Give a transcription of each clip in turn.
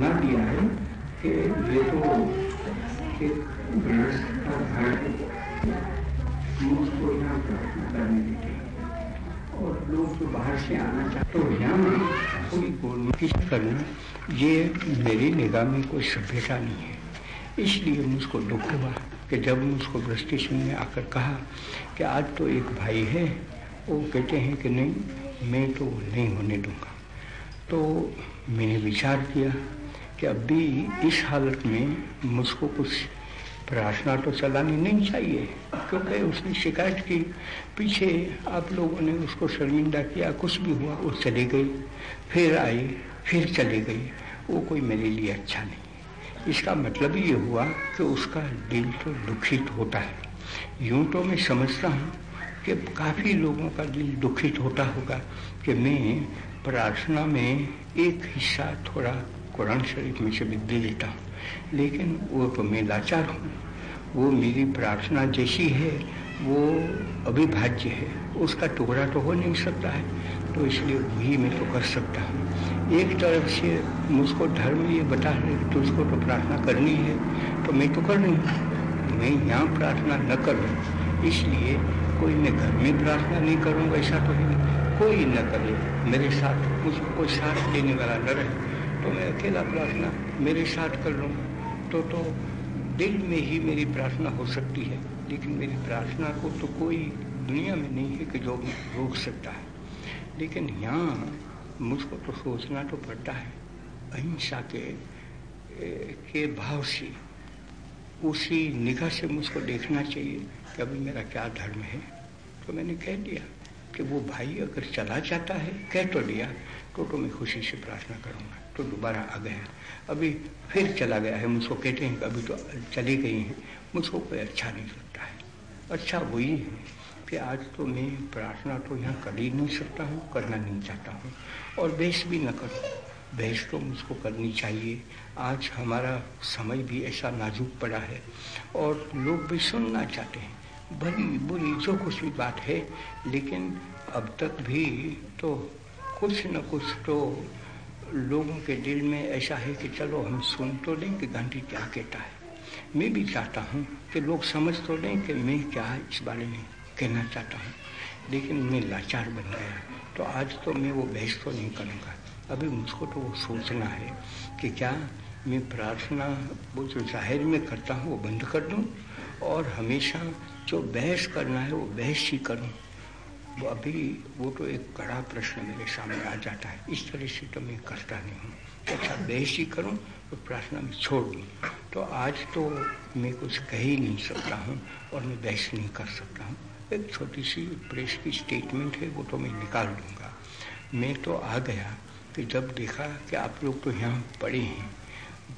सुना दिया है कि ये तो एक का घर है मुझको यहाँ प्रार्थना करने देते और लोग बाहर से आना चाहते तो यहाँ कोई करना ये मेरी निगाह में कोई सभ्यता नहीं है। इसलिए मुझको दुख हुआ कि जब मुझको वृष्टि सिंह ने आकर कहा कि आज तो एक भाई है, वो कहते हैं कि नहीं, मैं तो नहीं होने दूँगा। तो मैंने विचार किया कि अभी इस हालत में मुझको कुछ प्रार्थना तो चलानी नहीं चाहिए, क्योंकि उसने शिकायत की। पीछे आप लोगों ने उसको शर्मिंदा किया, कुछ भी हुआ, वो चली गई, फिर आई, फिर चली गई। वो कोई मेरे लिए अच्छा नहीं। इसका मतलब ये हुआ कि उसका दिल तो दुखित होता है। यूँ तो मैं समझता हूँ कि काफ़ी लोगों का दिल दुखित होता होगा कि मैं प्रार्थना में एक हिस्सा थोड़ा कुरान शरीफ में से भी दे हूँ लेकिन वो तो मैं लाचार हूँ। वो मेरी प्रार्थना जैसी है, वो अभिभाज्य है। उसका टुकड़ा तो हो नहीं सकता है तो इसलिए वही मैं तो कर सकता हूँ। एक तरफ़ से मुझको धर्म ये बता रहे तुझको तो प्रार्थना करनी है तो मैं तो कर रही हूँ। मैं यहाँ प्रार्थना न करूँ, इसलिए कोई मैं घर में प्रार्थना नहीं करूँगा, ऐसा तो है कोई न करे, मेरे साथ मुझको कोई साथ देने वाला न रहे। तो मैं अकेला प्रार्थना, मेरे साथ कर लूँ तो तो दिल में ही मेरी प्रार्थना हो सकती है, लेकिन मेरी प्रार्थना को तो कोई दुनिया में नहीं है कि जो रोक सकता है। लेकिन यहाँ मुझको तो सोचना तो पड़ता है, अहिंसा के के भाव से, उसी निगाह से मुझको देखना चाहिए कि अभी मेरा क्या धर्म है। तो मैंने कह दिया कि वो भाई अगर चला जाता है, कह तो दिया तो तो मैं खुशी से प्रार्थना करूँगा। तो दोबारा आ गया अभी फिर चला गया है। मुझको कहते हैं अभी तो चली गई हैं। मुझको कोई अच्छा नहीं लगता है। अच्छा वही है कि आज तो मैं प्रार्थना तो यहाँ कर ही नहीं सकता हूँ, करना नहीं चाहता हूँ। और बहस भी न करूँ। बहस तो मुझको करनी चाहिए। आज हमारा समय भी ऐसा नाजुक पड़ा है। और लोग भी सुनना चाहते हैं। भली बुरी जो कुछ भी बात है, लेकिन अब तक भी तो कुछ न कुछ तो लोगों के दिल में ऐसा है कि चलो हम सुन तो लें कि गांधी क्या कहता है। मैं भी चाहता हूँ कि लोग समझ तो लें कि मैं क्या इस बारे में कहना चाहता हूँ। लेकिन मैं लाचार बन गया तो आज तो मैं वो बहस तो नहीं करूँगा। अभी मुझको तो वो सोचना है कि क्या मैं प्रार्थना वो जो ज़ाहिर में करता हूँ वो बंद कर दूँ और हमेशा जो बहस करना है वो बहस ही करूँ। वो अभी, वो तो एक कड़ा प्रश्न मेरे सामने आ जाता है। इस तरह से तो मैं करता नहीं हूँ। अच्छा बहस ही करूँ तो प्रार्थना में छोड़। दूँ तो आज तो मैं कुछ कह ही नहीं सकता हूँ और मैं बहस नहीं कर सकता हूँ। एक छोटी सी प्रेस की स्टेटमेंट है, वो तो मैं निकाल दूँगा। मैं तो आ गया कि जब देखा कि आप लोग तो यहाँ पड़े हैं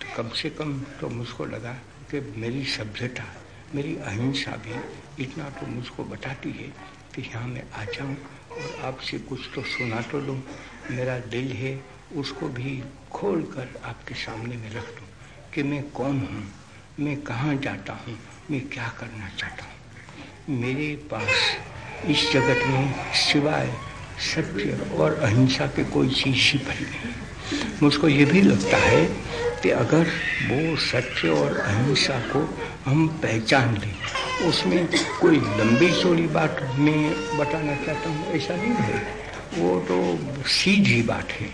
तो कम से कम तो मुझको लगा कि मेरी सभ्यता, मेरी अहिंसा भी इतना तो मुझको बताती है कि यहाँ मैं आ जाऊँ और आपसे कुछ तो सुना तो लूँ। मेरा दिल है, उसको भी खोल कर आपके सामने में रख दूँ कि मैं कौन हूँ, मैं कहाँ जाता हूँ, मैं क्या करना चाहता हूँ। मेरे पास इस जगत में सिवाय सत्य और अहिंसा के कोई चीज़ ही भरी नहीं। मुझको ये भी लगता है कि अगर वो सत्य और अहिंसा को हम पहचान लें उसमें कोई लंबी चौड़ी बात मैं बताना चाहता हूँ, ऐसा नहीं है। वो तो सीधी बात है।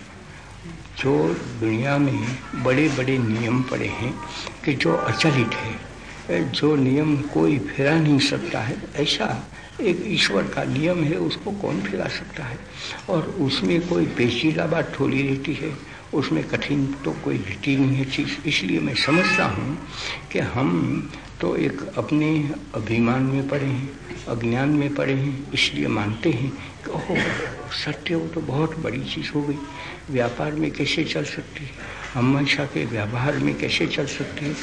जो दुनिया में बड़े बड़े नियम पड़े हैं कि जो अचलित है, जो नियम कोई फिरा नहीं सकता है, ऐसा एक ईश्वर का नियम है, उसको कौन फिरा सकता है? और उसमें कोई पेचीदा बात थोड़ी रहती है, उसमें कठिन तो कोई रहती नहीं है। चीज़ इसलिए मैं समझता हूँ कि हम तो एक अपने अभिमान में पड़े हैं, अज्ञान में पड़े हैं, इसलिए मानते हैं कि, ओह, सत्य वो तो बहुत बड़ी चीज़ हो गई। व्यापार में कैसे चल सकती है? हमेशा के व्यवहार में कैसे चल सकती है?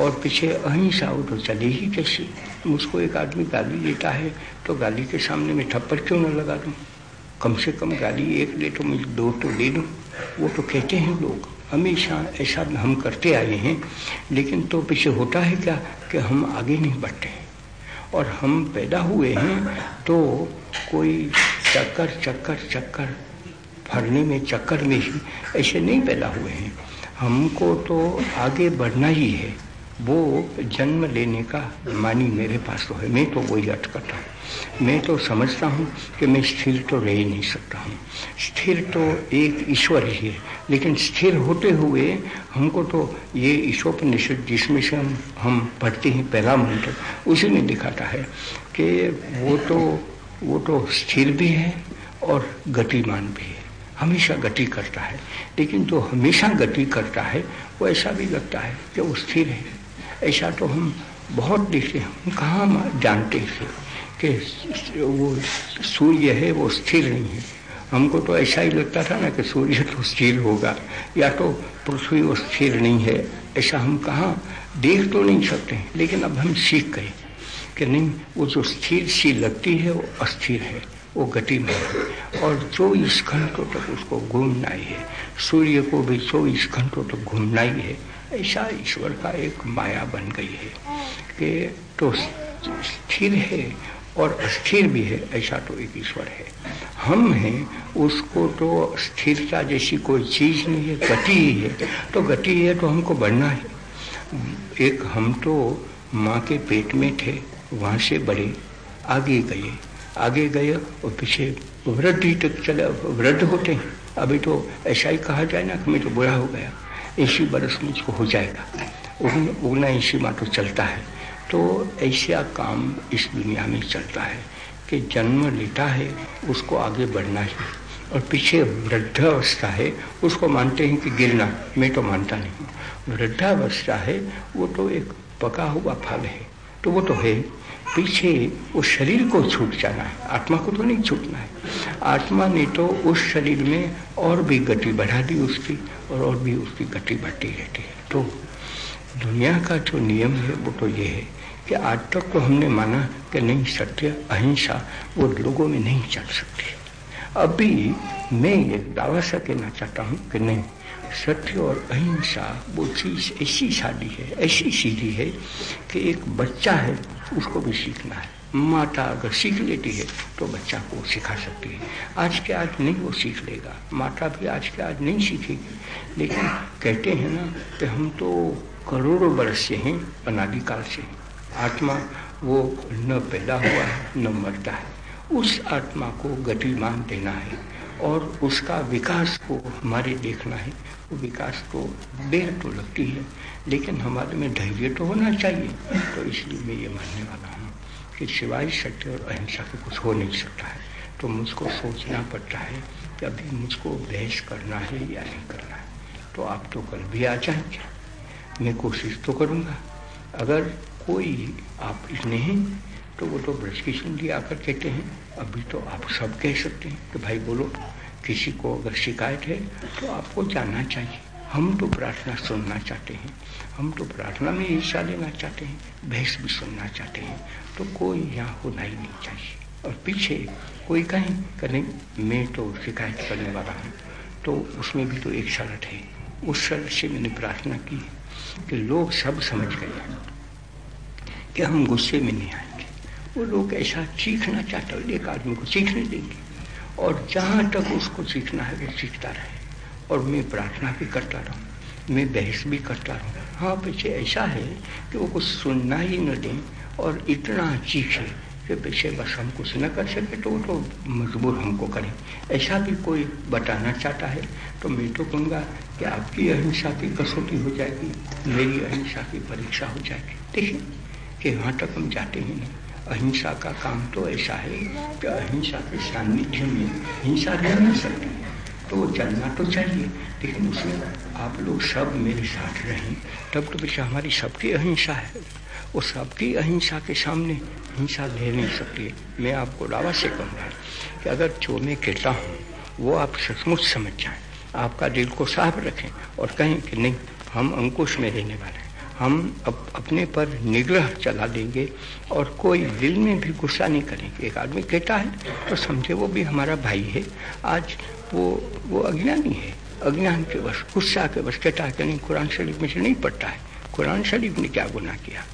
और पीछे अहिंसा हो तो चले ही कैसे? मुझको एक आदमी गाली देता है तो गाली के सामने में थप्पड़ क्यों न लगा दूँ? कम से कम गाली एक दे तो मुझे दो तो दे दूँ। वो तो कहते हैं लोग। हमेशा ऐसा हम करते आए हैं, लेकिन तो पीछे होता है क्या कि हम आगे नहीं बढ़ते और हम पैदा हुए हैं तो कोई चक्कर चक्कर चक्कर, फरने में, चक्कर में ही ऐसे नहीं पैदा हुए हैं। हमको तो आगे बढ़ना ही है। वो जन्म लेने का मानी मेरे पास तो है। मैं तो वही अर्थ करता हूँ। मैं तो समझता हूँ कि मैं स्थिर तो रह ही नहीं सकता हूँ। स्थिर तो एक ईश्वर ही है, लेकिन स्थिर होते हुए हमको तो ये ईशोपनिषद जिसमें से हम हम पढ़ते हैं पहला मंत्र उसी में दिखाता है कि वो तो वो तो स्थिर भी है और गतिमान भी है। हमेशा गति करता है, लेकिन जो तो हमेशा गति करता है, वो ऐसा भी लगता है कि वो स्थिर है। ऐसा तो हम बहुत देखते हैं। हम कहाँ जानते थे कि वो सूर्य है, वो स्थिर नहीं है। हमको तो ऐसा ही लगता था ना कि सूर्य तो स्थिर होगा, या तो पृथ्वी वो स्थिर नहीं है। ऐसा हम कहाँ देख तो नहीं सकते लेकिन अब हम सीख गए कि नहीं, वो जो स्थिर सी लगती है, वो अस्थिर है, वो गति में है। और चौबीस घंटों तक उसको घूमना ही है। सूर्य को भी चौबीस घंटों तक घूमना ही है। ऐसा ईश्वर का एक माया बन गई है कि तो स्थिर है और अस्थिर भी है, ऐसा तो एक ईश्वर है। हम हैं, उसको तो स्थिरता जैसी कोई चीज़ नहीं है, गति ही है। तो गति है तो हमको बढ़ना है। एक हम तो माँ के पेट में थे, वहाँ से बड़े आगे गए। आगे गए और पीछे वृद्धि तक चले, वृद्ध होते हैं। अभी तो ऐसा ही कहा जाए ना कि मैं तो बुरा हो गया। इसी बरस मुझको हो जाएगा। उगना इसी माँ तो चलता है। तो ऐसा काम इस दुनिया में चलता है कि जन्म लेता है, उसको आगे बढ़ना ही। और पीछे वृद्धावस्था है, उसको मानते हैं कि गिरना, मैं तो मानता नहीं। हूँ वृद्धावस्था है, वो तो एक पका हुआ फल है। तो वो तो है। पीछे उस शरीर को छूट जाना है। आत्मा को तो नहीं छूटना है। आत्मा ने तो उस शरीर में और भी गति बढ़ा दी उसकी और और भी उसकी गति बढ़ती रहती है। तो दुनिया का जो नियम है, वो तो ये है कि आज तक तो हमने माना कि नहीं सत्य, अहिंसा, वो लोगों में नहीं चल सकती। अभी मैं ये दावा सा कहना चाहता हूँ कि नहीं, सत्य और अहिंसा, वो चीज़ ऐसी शादी है, ऐसी सीधी है कि एक बच्चा है, उसको भी सीखना है। माता अगर सीख लेती है तो बच्चा को सिखा सकती है। आज के आज नहीं वो सीख लेगा। माता भी आज के आज नहीं सीखेगी। लेकिन कहते हैं ना कि हम तो करोड़ों वर्ष से हैं, अनादिकाल से आत्मा वो न पैदा हुआ है, न मरता है। उस आत्मा को गतिमान देना है और उसका विकास को हमारे देखना है। वो विकास को देर तो लगती है, लेकिन हमारे में धैर्य तो होना चाहिए। तो इसलिए मैं ये मानने वाला हूँ कि सिवाय सत्य और अहिंसा के कुछ हो नहीं सकता है। तो मुझको सोचना पड़ता है कि अभी मुझको बहस करना है या नहीं करना है। तो आप तो कल भी आ जाएँगे। मैं कोशिश तो करूँगा। अगर कोई आप नहीं तो वो तो ब्रज की सुंदी आकर कहते हैं। अभी तो आप सब कह सकते हैं कि भाई बोलो, किसी को अगर शिकायत है तो आपको जानना चाहिए। हम तो प्रार्थना सुनना चाहते हैं। हम तो प्रार्थना में हिस्सा लेना चाहते हैं, बहस भी सुनना चाहते हैं। तो कोई यहाँ होना ही नहीं चाहिए। और पीछे कोई कहीं करें मैं तो शिकायत करने वाला हूँ। तो उसमें भी तो एक शरत है। उस शरत से मैंने प्रार्थना की कि लोग सब समझ गए कि हम गुस्से में नहीं आएँगे वो लोग ऐसा सीखना चाहते हो, एक आदमी को सीखने देंगे। और जहाँ तक उसको सीखना है, वो सीखता रहे। और मैं प्रार्थना भी करता रहूँ, मैं बहस भी करता रहूँ। हाँ पीछे ऐसा है कि वो कुछ सुनना ही न दें और इतना चीखे कि पीछे बस हम कुछ न कर सके तो वो तो मजबूर हमको करें। ऐसा भी कोई बताना चाहता है तो मैं तो कहूँगा कि आपकी अहिंसा की कसौटी हो जाएगी, मेरी अहिंसा की परीक्षा हो जाएगी। देखिए कि वहाँ तक हम जाते ही नहीं। अहिंसा का काम तो ऐसा है कि अहिंसा के सान्निध्य में हिंसा रह नहीं सकती। तो वो चलना तो चाहिए, लेकिन उसमें आप लोग सब मेरे साथ रहें। तब तो पीछे हमारी सबकी अहिंसा है। वो सबकी अहिंसा के सामने हिंसा ले नहीं सकती। मैं आपको दावा से कहूँगा कि अगर जो मैं कहता हूँ, वो आप सचमुच समझ जाएँ। आपका दिल को साफ़ रखें और कहें कि नहीं, हम अंकुश में रहने वाले हम अप, अपने पर निग्रह चला देंगे और कोई दिल में भी गुस्सा नहीं करेंगे। एक आदमी कहता है तो समझे वो भी हमारा भाई है। आज वो वो अज्ञानी है। अज्ञान के बस गुस्सा के बस कहता है कि नहीं कुरान शरीफ में से नहीं पढ़ता है। कुरान शरीफ ने क्या गुनाह किया?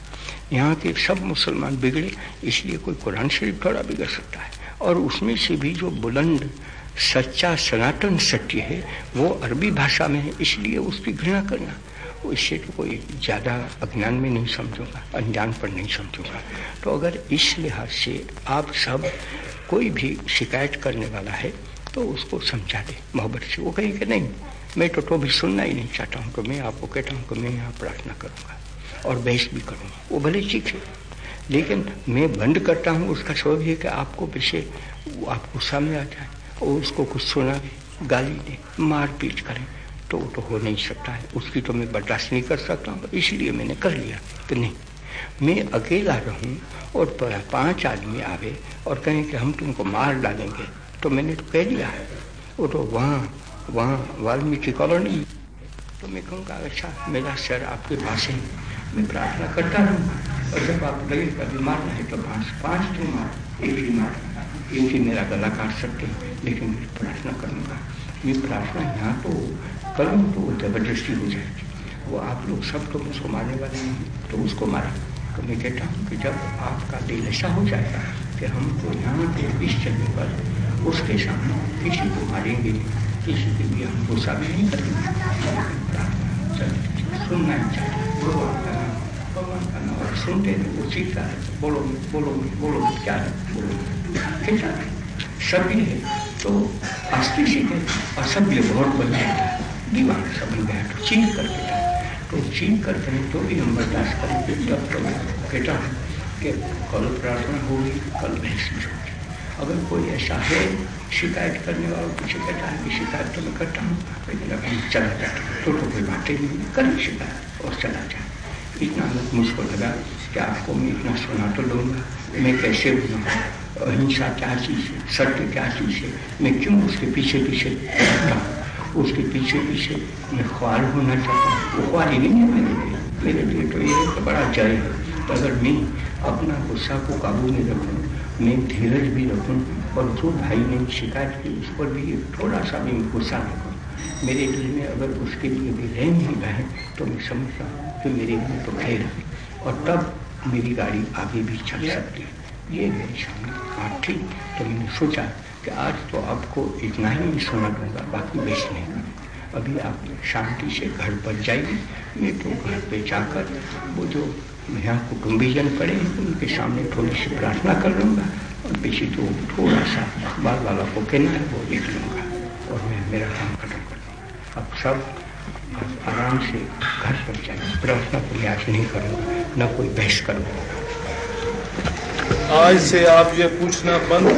यहाँ के सब मुसलमान बिगड़े इसलिए कोई कुरान शरीफ थोड़ा बिगड़ सकता है। और उसमें से भी जो बुलंद सच्चा सनातन सत्य है वो अरबी भाषा में है इसलिए उसकी घृणा करना। इससे तो कोई ज़्यादा अज्ञान में नहीं समझूँगा, अनजान पर नहीं समझूँगा। तो अगर इस लिहाज से आप सब कोई भी शिकायत करने वाला है तो उसको समझा दे। मोहब्बत से। वो कहें कि नहीं, मैं तो तो भी सुनना ही नहीं चाहता हूँ तो मैं आपको कहता हूँ कि मैं यहाँ प्रार्थना करूँगा और बहस भी करूँगा। वो भले सीखे लेकिन मैं बंद करता हूँ, उसका स्वभाव है कि आपको पीछे आपको सामने आ जाए और उसको कुछ सुना गाली दे मार पीट करें। तो वो तो हो नहीं सकता है। उसकी तो मैं बर्दाश्त नहीं कर सकता हूँ, इसलिए मैंने कर लिया। कि नहीं, मैं अकेला रहूँ और पाँच आदमी आवे और कहें कि हम तुमको मार डालेंगे तो मैंने तो कह दिया है। वो तो वहाँ वहाँ वाल्मीकि कॉलोनी। तो मैं कहूँगा अच्छा मेरा सर आपके पास है, मैं प्रार्थना करता रहूँगा और जब आप लगे कभी मारना है तो पाँच पाँच तो मार, एक ही मार ही। मेरा गला काट सकते लेकिन मैं प्रार्थना करूँगा। ये प्रार्थना यहाँ तो करूँ तो ज़बरदस्ती हो जाएगी वो आप लोग सब तो उसको मारने वाले हैं। तो उसको मारा। तो मैं कहता हूँ कि जब आपका दिल ऐसा हो जाएगा कि हम तो यहाँ पे इस जगह पर उसके सामने किसी को मारेंगे, किसी के भी हम गुस्सा भी नहीं करेंगे। सुनना ही चाहिए भगवान का नाम, भगवान का नाम। और सुनते हैं वो सीखता है। बोलो बोलो बोलो, क्या है? बोलो। है। सभी है। तो अस्थि सीखे असभ्य बहुत बन जाता है। दीवार सब तो चीन करके था तो चीन करते हैं तो भी हम बर्दाश्त करेंगे। तब तो मैं कहता हूँ कि कल प्रार्थना होगी, कल भी होगी अगर कोई ऐसा है, शिकायत करने वाला कुछ कहता है कि शिकायत तो मैं करता हूँ लेकिन अब हम चला हूँ तो तो कोई बातें नहीं कर शिकायत और चला जाए। इतना मुझको लगा कि आपको मैं इतना सुना तो लूँगा। मैं कैसे बनूँगा अहिंसा क्या चीज़ है? सत्य क्या चीज़ है? मैं क्यों उसके पीछे पीछे उसके पीछे पीछे मैं ख्वार होना चाहता हूँ। ख्वार ही नहीं है मेरे लिए। मेरे लिए तो ये तो बड़ा है तो अगर मैं अपना गुस्सा को काबू में रखूँ, मैं धीरज भी रखूँ और जो भाई ने शिकायत की, उस पर भी थोड़ा सा भी गुस्सा रखूँ मेरे दिल में अगर उसके लिए भी रह नहीं रहे तो मैं समझता हूँ कि मेरे लिए तो खैर है। और तब मेरी गाड़ी आगे भी चल सकती है। ये मेरे सामने बात थी तो मैंने सोचा कि आज तो आपको इतना ही सुना दूँगा बाकी बेच नहीं अभी आप शांति से घर पर जाइए मैं तो घर पे जाकर वो जो यहाँ कुटुम्बीजन पड़े उनके सामने थोड़ी सी प्रार्थना कर लूँगा और पीछे तो थोड़ा सा अखबार वाला को कहना है वो लिख लूँगा और मैं मेरा काम खत्म कर दूँगा। अब सब आराम से घर पर जाइए, प्रार्थना को आज नहीं करूँगा, न कोई बहस करूँगा। आज से आप ये पूछना बंद